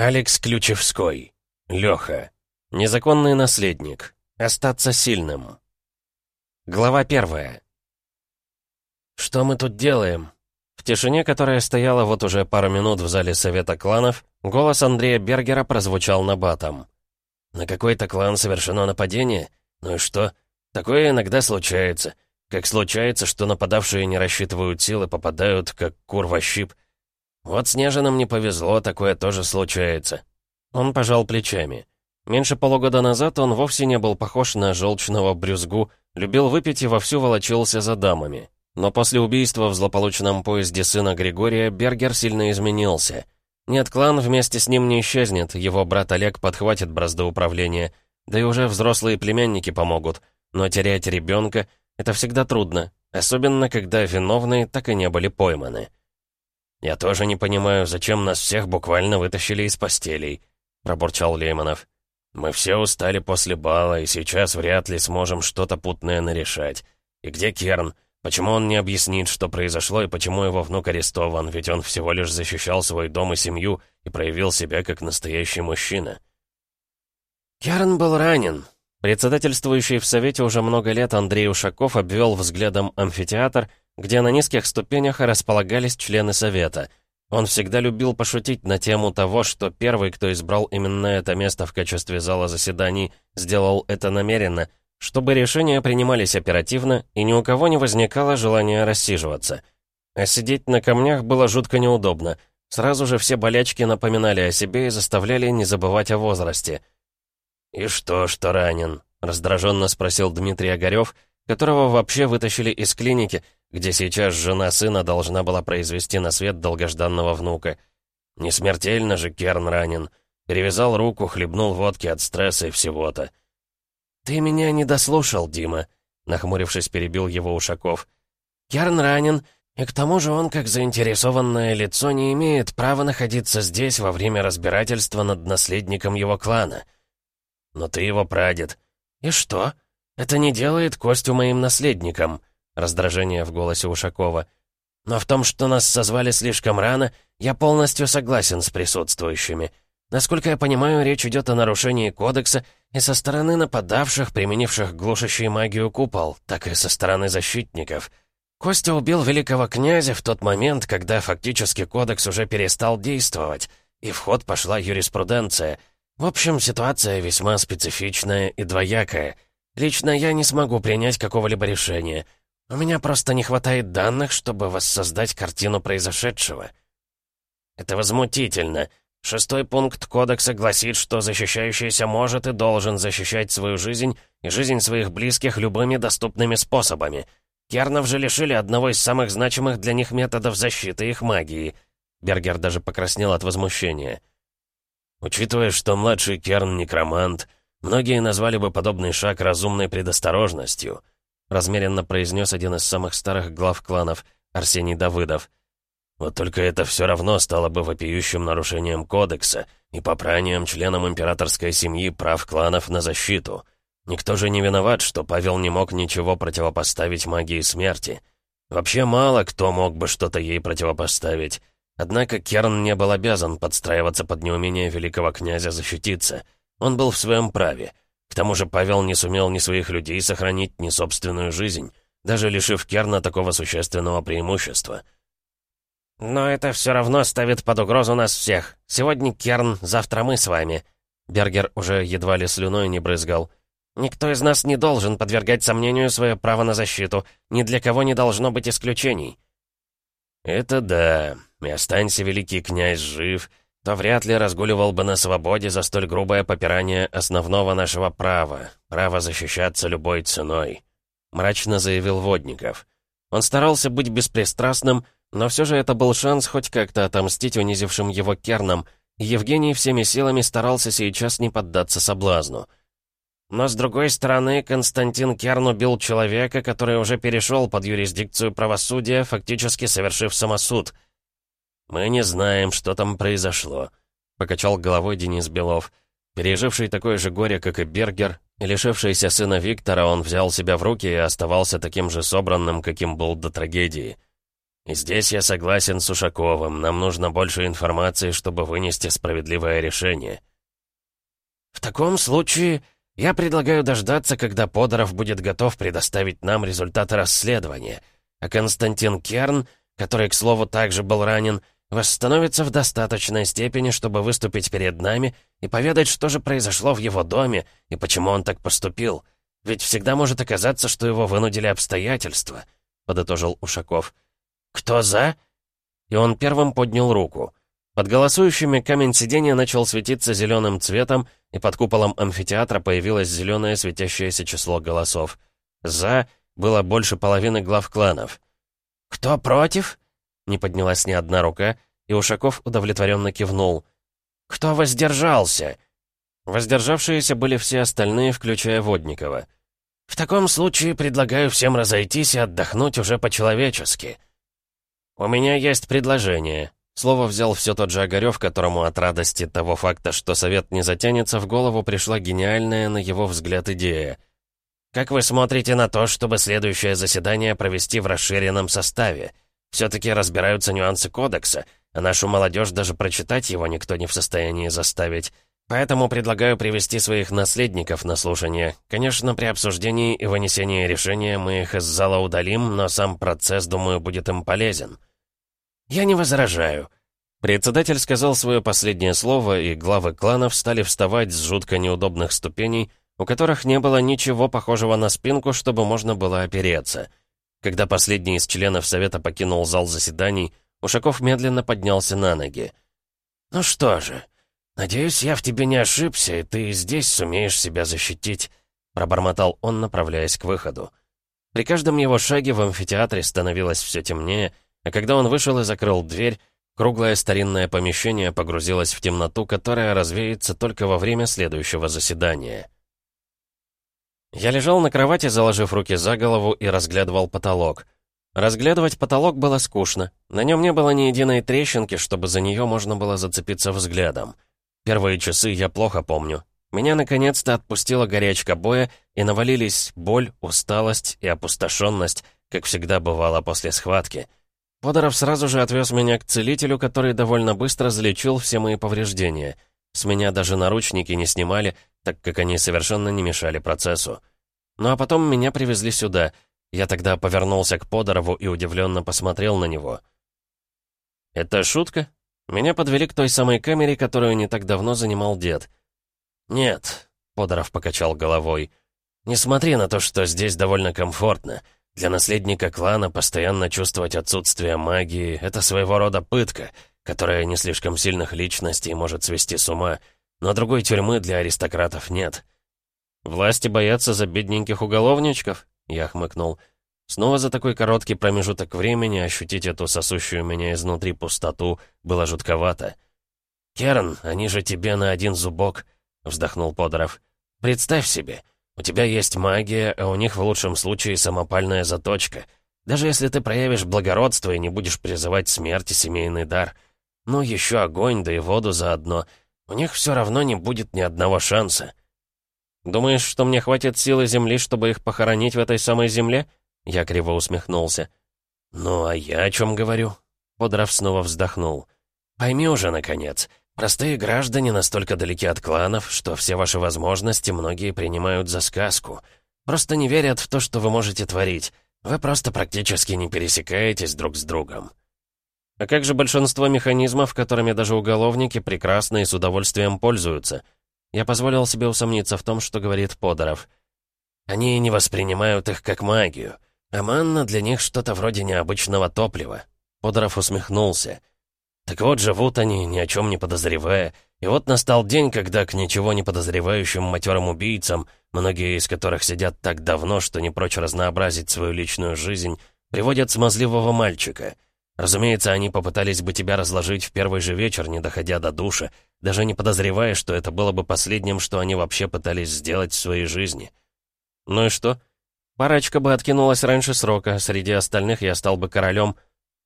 Алекс Ключевской. Лёха. Незаконный наследник. Остаться сильным. Глава первая. Что мы тут делаем? В тишине, которая стояла вот уже пару минут в зале Совета кланов, голос Андрея Бергера прозвучал на батом. На какой-то клан совершено нападение? Ну и что? Такое иногда случается. Как случается, что нападавшие не рассчитывают силы, попадают, как кур щип. Вот Снежинам не повезло, такое тоже случается. Он пожал плечами. Меньше полугода назад он вовсе не был похож на желчного брюзгу, любил выпить и вовсю волочился за дамами. Но после убийства в злополучном поезде сына Григория Бергер сильно изменился. Нет, клан вместе с ним не исчезнет, его брат Олег подхватит бразды управления, да и уже взрослые племянники помогут. Но терять ребенка — это всегда трудно, особенно когда виновные так и не были пойманы. «Я тоже не понимаю, зачем нас всех буквально вытащили из постелей», — пробурчал Лейманов. «Мы все устали после бала, и сейчас вряд ли сможем что-то путное нарешать. И где Керн? Почему он не объяснит, что произошло, и почему его внук арестован, ведь он всего лишь защищал свой дом и семью и проявил себя как настоящий мужчина?» «Керн был ранен», Председательствующий в Совете уже много лет Андрей Ушаков обвел взглядом амфитеатр, где на низких ступенях располагались члены Совета. Он всегда любил пошутить на тему того, что первый, кто избрал именно это место в качестве зала заседаний, сделал это намеренно, чтобы решения принимались оперативно и ни у кого не возникало желания рассиживаться. А сидеть на камнях было жутко неудобно. Сразу же все болячки напоминали о себе и заставляли не забывать о возрасте — «И что, что ранен?» — раздраженно спросил Дмитрий Огарев, которого вообще вытащили из клиники, где сейчас жена сына должна была произвести на свет долгожданного внука. Не смертельно же Керн ранен. Перевязал руку, хлебнул водки от стресса и всего-то. «Ты меня не дослушал, Дима», — нахмурившись, перебил его Ушаков. «Керн ранен, и к тому же он, как заинтересованное лицо, не имеет права находиться здесь во время разбирательства над наследником его клана». «Но ты его прадед». «И что? Это не делает Костю моим наследником», — раздражение в голосе Ушакова. «Но в том, что нас созвали слишком рано, я полностью согласен с присутствующими. Насколько я понимаю, речь идет о нарушении кодекса и со стороны нападавших, применивших глушащую магию купол, так и со стороны защитников». Костя убил великого князя в тот момент, когда фактически кодекс уже перестал действовать, и в ход пошла юриспруденция — в общем, ситуация весьма специфичная и двоякая. Лично я не смогу принять какого-либо решения. У меня просто не хватает данных, чтобы воссоздать картину произошедшего. Это возмутительно. Шестой пункт кодекса гласит, что защищающийся может и должен защищать свою жизнь и жизнь своих близких любыми доступными способами. Кернов же лишили одного из самых значимых для них методов защиты их магии. Бергер даже покраснел от возмущения. Учитывая, что младший Керн — некромант, многие назвали бы подобный шаг разумной предосторожностью, размеренно произнес один из самых старых глав кланов, Арсений Давыдов. Вот только это все равно стало бы вопиющим нарушением кодекса и попранием членам императорской семьи прав кланов на защиту. Никто же не виноват, что Павел не мог ничего противопоставить магии смерти. Вообще мало кто мог бы что-то ей противопоставить. Однако Керн не был обязан подстраиваться под неумение великого князя защититься. Он был в своем праве. К тому же Павел не сумел ни своих людей сохранить, ни собственную жизнь, даже лишив Керна такого существенного преимущества. «Но это все равно ставит под угрозу нас всех. Сегодня Керн, завтра мы с вами». Бергер уже едва ли слюной не брызгал. «Никто из нас не должен подвергать сомнению свое право на защиту. Ни для кого не должно быть исключений». «Это да», и останься великий князь жив, то вряд ли разгуливал бы на свободе за столь грубое попирание основного нашего права, право защищаться любой ценой», — мрачно заявил Водников. Он старался быть беспристрастным, но все же это был шанс хоть как-то отомстить унизившим его кернам, и Евгений всеми силами старался сейчас не поддаться соблазну. Но, с другой стороны, Константин Керн убил человека, который уже перешел под юрисдикцию правосудия, фактически совершив самосуд — «Мы не знаем, что там произошло», — покачал головой Денис Белов. Переживший такое же горе, как и Бергер, и лишившийся сына Виктора, он взял себя в руки и оставался таким же собранным, каким был до трагедии. И здесь я согласен с Ушаковым. Нам нужно больше информации, чтобы вынести справедливое решение. В таком случае я предлагаю дождаться, когда Подоров будет готов предоставить нам результаты расследования, а Константин Керн, который, к слову, также был ранен, восстановится в достаточной степени, чтобы выступить перед нами и поведать, что же произошло в его доме и почему он так поступил. Ведь всегда может оказаться, что его вынудили обстоятельства», — подытожил Ушаков. «Кто за?» И он первым поднял руку. Под голосующими камень сиденья начал светиться зеленым цветом, и под куполом амфитеатра появилось зеленое светящееся число голосов. «За» было больше половины глав кланов. «Кто против?» Не поднялась ни одна рука, и Ушаков удовлетворенно кивнул. «Кто воздержался?» Воздержавшиеся были все остальные, включая Водникова. «В таком случае предлагаю всем разойтись и отдохнуть уже по-человечески». «У меня есть предложение». Слово взял все тот же Огарев, которому от радости того факта, что совет не затянется, в голову пришла гениальная, на его взгляд, идея. «Как вы смотрите на то, чтобы следующее заседание провести в расширенном составе?» Все-таки разбираются нюансы кодекса, а нашу молодежь даже прочитать его никто не в состоянии заставить. Поэтому предлагаю привести своих наследников на слушание. Конечно, при обсуждении и вынесении решения мы их из зала удалим, но сам процесс, думаю, будет им полезен. Я не возражаю. Председатель сказал свое последнее слово, и главы кланов стали вставать с жутко неудобных ступеней, у которых не было ничего похожего на спинку, чтобы можно было опереться. Когда последний из членов Совета покинул зал заседаний, Ушаков медленно поднялся на ноги. «Ну что же, надеюсь, я в тебе не ошибся, и ты здесь сумеешь себя защитить», пробормотал он, направляясь к выходу. При каждом его шаге в амфитеатре становилось все темнее, а когда он вышел и закрыл дверь, круглое старинное помещение погрузилось в темноту, которая развеется только во время следующего заседания. Я лежал на кровати, заложив руки за голову и разглядывал потолок. Разглядывать потолок было скучно. На нем не было ни единой трещинки, чтобы за нее можно было зацепиться взглядом. Первые часы я плохо помню. Меня наконец-то отпустила горячка боя, и навалились боль, усталость и опустошенность, как всегда бывало после схватки. Подоров сразу же отвез меня к целителю, который довольно быстро залечил все мои повреждения. С меня даже наручники не снимали, так как они совершенно не мешали процессу. Ну а потом меня привезли сюда. Я тогда повернулся к Подорову и удивленно посмотрел на него. «Это шутка? Меня подвели к той самой камере, которую не так давно занимал дед». «Нет», — Подоров покачал головой. «Не смотри на то, что здесь довольно комфортно. Для наследника клана постоянно чувствовать отсутствие магии — это своего рода пытка, которая не слишком сильных личностей может свести с ума». Но другой тюрьмы для аристократов нет. «Власти боятся за бедненьких уголовничков?» Я хмыкнул. Снова за такой короткий промежуток времени ощутить эту сосущую меня изнутри пустоту было жутковато. «Керн, они же тебе на один зубок», — вздохнул Подоров. «Представь себе, у тебя есть магия, а у них в лучшем случае самопальная заточка. Даже если ты проявишь благородство и не будешь призывать смерть и семейный дар. Ну, еще огонь, да и воду заодно — у них все равно не будет ни одного шанса. Думаешь, что мне хватит силы Земли, чтобы их похоронить в этой самой Земле? Я криво усмехнулся. Ну, а я о чем говорю? Подрав снова вздохнул. Пойми уже, наконец, простые граждане настолько далеки от кланов, что все ваши возможности многие принимают за сказку. Просто не верят в то, что вы можете творить. Вы просто практически не пересекаетесь друг с другом. А как же большинство механизмов, которыми даже уголовники прекрасно и с удовольствием пользуются? Я позволил себе усомниться в том, что говорит Подоров. Они не воспринимают их как магию. А манна для них что-то вроде необычного топлива. Подоров усмехнулся. Так вот, живут они, ни о чем не подозревая. И вот настал день, когда к ничего не подозревающим матерым убийцам, многие из которых сидят так давно, что не прочь разнообразить свою личную жизнь, приводят смазливого мальчика — Разумеется, они попытались бы тебя разложить в первый же вечер, не доходя до душа, даже не подозревая, что это было бы последним, что они вообще пытались сделать в своей жизни. Ну и что? Парочка бы откинулась раньше срока, среди остальных я стал бы королем.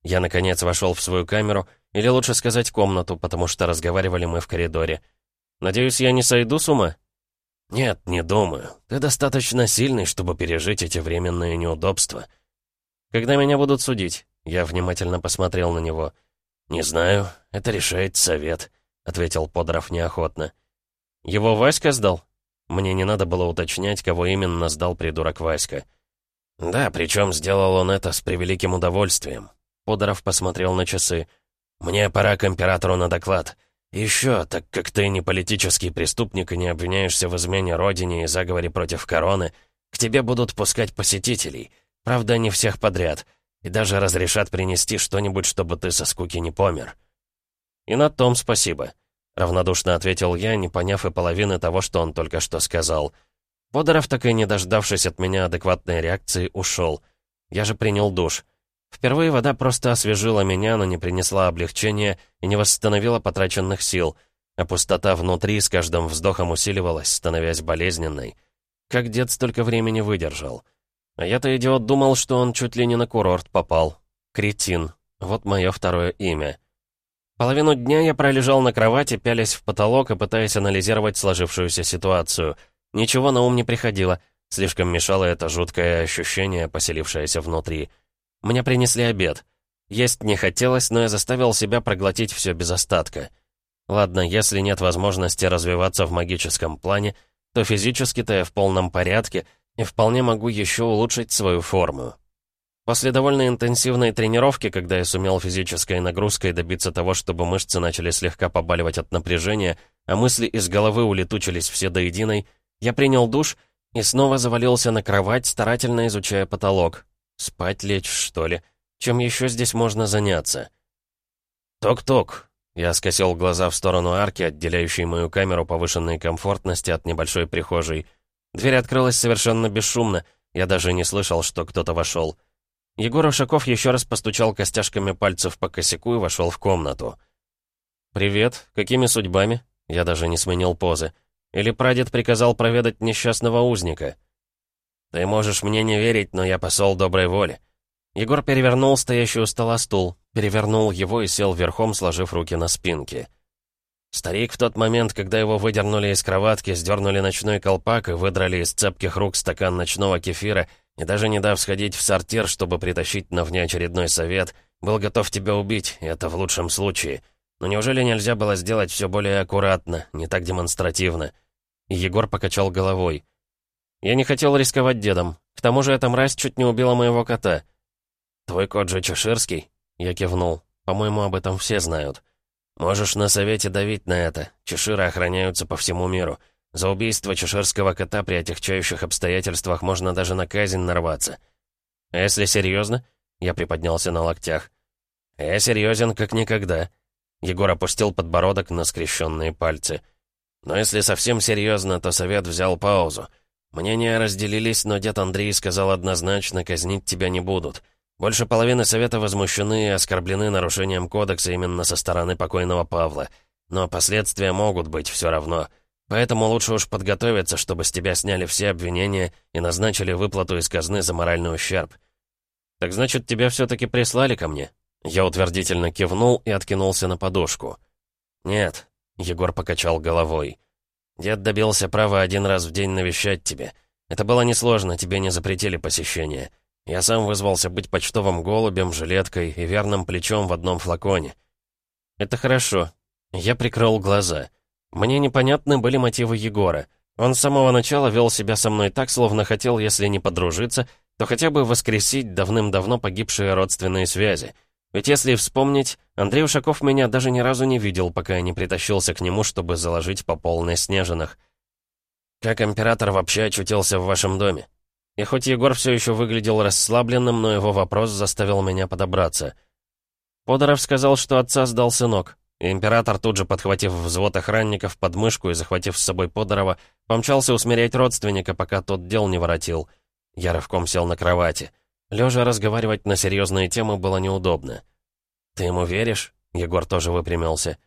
Я, наконец, вошел в свою камеру, или лучше сказать, комнату, потому что разговаривали мы в коридоре. Надеюсь, я не сойду с ума? Нет, не думаю. Ты достаточно сильный, чтобы пережить эти временные неудобства. Когда меня будут судить? Я внимательно посмотрел на него. «Не знаю, это решает совет», — ответил Подоров неохотно. «Его Васька сдал?» Мне не надо было уточнять, кого именно сдал придурок Васька. «Да, причем сделал он это с превеликим удовольствием». Подоров посмотрел на часы. «Мне пора к императору на доклад. Еще, так как ты не политический преступник и не обвиняешься в измене родине и заговоре против короны, к тебе будут пускать посетителей. Правда, не всех подряд. И даже разрешат принести что-нибудь, чтобы ты со скуки не помер». «И на том спасибо», — равнодушно ответил я, не поняв и половины того, что он только что сказал. Подоров, так и не дождавшись от меня адекватной реакции, ушел. Я же принял душ. Впервые вода просто освежила меня, но не принесла облегчения и не восстановила потраченных сил, а пустота внутри с каждым вздохом усиливалась, становясь болезненной. Как дед столько времени выдержал? А я-то, идиот, думал, что он чуть ли не на курорт попал. Кретин. Вот мое второе имя. Половину дня я пролежал на кровати, пялясь в потолок и пытаясь анализировать сложившуюся ситуацию. Ничего на ум не приходило. Слишком мешало это жуткое ощущение, поселившееся внутри. Мне принесли обед. Есть не хотелось, но я заставил себя проглотить все без остатка. Ладно, если нет возможности развиваться в магическом плане, то физически-то я в полном порядке и вполне могу еще улучшить свою форму. После довольно интенсивной тренировки, когда я сумел физической нагрузкой добиться того, чтобы мышцы начали слегка побаливать от напряжения, а мысли из головы улетучились все до единой, я принял душ и снова завалился на кровать, старательно изучая потолок. Спать лечь, что ли? Чем еще здесь можно заняться? Ток-ток. Я скосил глаза в сторону арки, отделяющей мою камеру повышенной комфортности от небольшой прихожей. Дверь открылась совершенно бесшумно. Я даже не слышал, что кто-то вошел. Егор Ушаков еще раз постучал костяшками пальцев по косяку и вошел в комнату. «Привет. Какими судьбами?» Я даже не сменил позы. «Или прадед приказал проведать несчастного узника?» «Ты можешь мне не верить, но я посол доброй воли». Егор перевернул стоящий у стола стул, перевернул его и сел верхом, сложив руки на спинке. Старик в тот момент, когда его выдернули из кроватки, сдернули ночной колпак и выдрали из цепких рук стакан ночного кефира, и даже не дав сходить в сортир, чтобы притащить на внеочередной совет, был готов тебя убить, и это в лучшем случае. Но неужели нельзя было сделать все более аккуратно, не так демонстративно? И Егор покачал головой. Я не хотел рисковать дедом. К тому же эта мразь чуть не убила моего кота. «Твой кот же чеширский?» Я кивнул. «По-моему, об этом все знают. Можешь на совете давить на это. Чеширы охраняются по всему миру. За убийство чеширского кота при отягчающих обстоятельствах можно даже на казнь нарваться. А если серьезно? Я приподнялся на локтях. Я серьезен как никогда. Егор опустил подбородок на скрещенные пальцы. Но если совсем серьезно, то совет взял паузу. Мнения разделились, но дед Андрей сказал однозначно, казнить тебя не будут. Больше половины совета возмущены и оскорблены нарушением кодекса именно со стороны покойного Павла. Но последствия могут быть все равно. Поэтому лучше уж подготовиться, чтобы с тебя сняли все обвинения и назначили выплату из казны за моральный ущерб. Так значит, тебя все-таки прислали ко мне? Я утвердительно кивнул и откинулся на подушку. «Нет», — Егор покачал головой. Дед добился права один раз в день навещать тебя. Это было несложно, тебе не запретили посещение. Я сам вызвался быть почтовым голубем, жилеткой и верным плечом в одном флаконе. Это хорошо. Я прикрыл глаза. Мне непонятны были мотивы Егора. Он с самого начала вел себя со мной так, словно хотел, если не подружиться, то хотя бы воскресить давным-давно погибшие родственные связи. Ведь если вспомнить, Андрей Ушаков меня даже ни разу не видел, пока я не притащился к нему, чтобы заложить по полной снежинах. Как император вообще очутился в вашем доме? И хоть Егор все еще выглядел расслабленным, но его вопрос заставил меня подобраться. Подоров сказал, что отца сдал сынок. И император, тут же подхватив взвод охранников под мышку и захватив с собой Подорова, помчался усмирять родственника, пока тот дел не воротил. Я рывком сел на кровати. Лежа разговаривать на серьезные темы было неудобно. «Ты ему веришь?» Егор тоже выпрямился.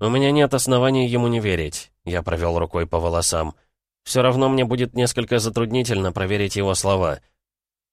«У меня нет оснований ему не верить», — я провел рукой по волосам. «Все равно мне будет несколько затруднительно проверить его слова».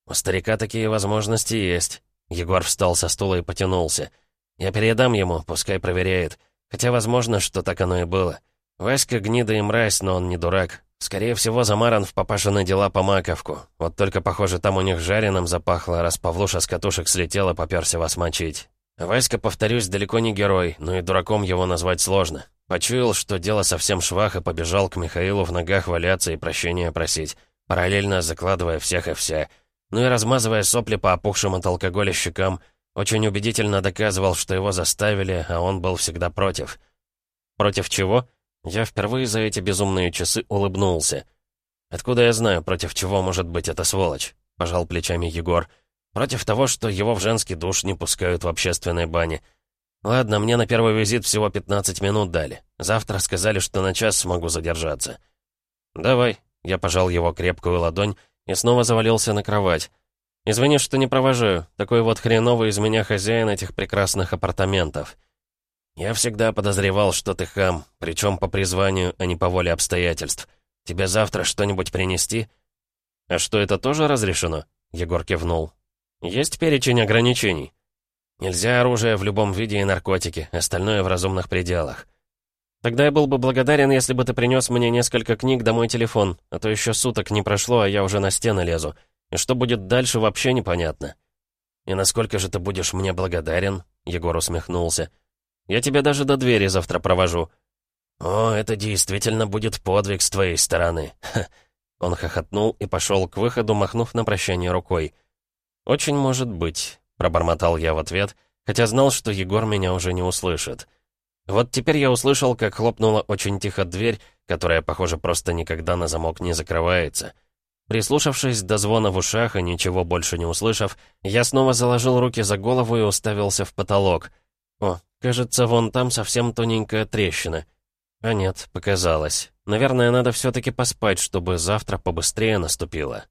«У старика такие возможности есть». Егор встал со стула и потянулся. «Я передам ему, пускай проверяет. Хотя возможно, что так оно и было. Васька гнида и мразь, но он не дурак. Скорее всего, замаран в папашины дела по маковку. Вот только, похоже, там у них жареным запахло, раз Павлуша с катушек слетел и попёрся вас мочить. Васька, повторюсь, далеко не герой, но и дураком его назвать сложно. Почуял, что дело совсем швах, и побежал к Михаилу в ногах валяться и прощения просить, параллельно закладывая всех и вся. Ну и размазывая сопли по опухшим от алкоголя щекам, очень убедительно доказывал, что его заставили, а он был всегда против. Против чего? Я впервые за эти безумные часы улыбнулся. «Откуда я знаю, против чего может быть эта сволочь?» — пожал плечами Егор. «Против того, что его в женский душ не пускают в общественной бане. Ладно, мне на первый визит всего 15 минут дали. Завтра сказали, что на час смогу задержаться». «Давай», — я пожал его крепкую ладонь и снова завалился на кровать. «Извини, что не провожаю. Такой вот хреновый из меня хозяин этих прекрасных апартаментов». «Я всегда подозревал, что ты хам, причем по призванию, а не по воле обстоятельств. Тебе завтра что-нибудь принести?» «А что, это тоже разрешено?» Егор кивнул. «Есть перечень ограничений?» «Нельзя оружие в любом виде и наркотики, остальное в разумных пределах». «Тогда я был бы благодарен, если бы ты принес мне несколько книг домой телефон, а то еще суток не прошло, а я уже на стены лезу. И что будет дальше, вообще непонятно». «И насколько же ты будешь мне благодарен?» Егор усмехнулся. Я тебя даже до двери завтра провожу». «О, это действительно будет подвиг с твоей стороны». Он хохотнул и пошел к выходу, махнув на прощание рукой. «Очень может быть», — пробормотал я в ответ, хотя знал, что Егор меня уже не услышит. Вот теперь я услышал, как хлопнула очень тихо дверь, которая, похоже, просто никогда на замок не закрывается. Прислушавшись до звона в ушах и ничего больше не услышав, я снова заложил руки за голову и уставился в потолок. О, Кажется, вон там совсем тоненькая трещина. А нет, показалось. Наверное, надо все-таки поспать, чтобы завтра побыстрее наступило.